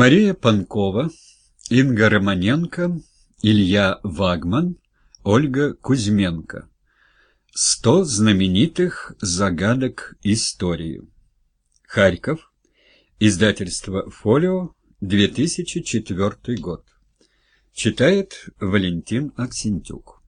Мария Панкова, Инга Романенко, Илья Вагман, Ольга Кузьменко. Сто знаменитых загадок истории. Харьков. Издательство «Фолио», 2004 год. Читает Валентин Аксентюк.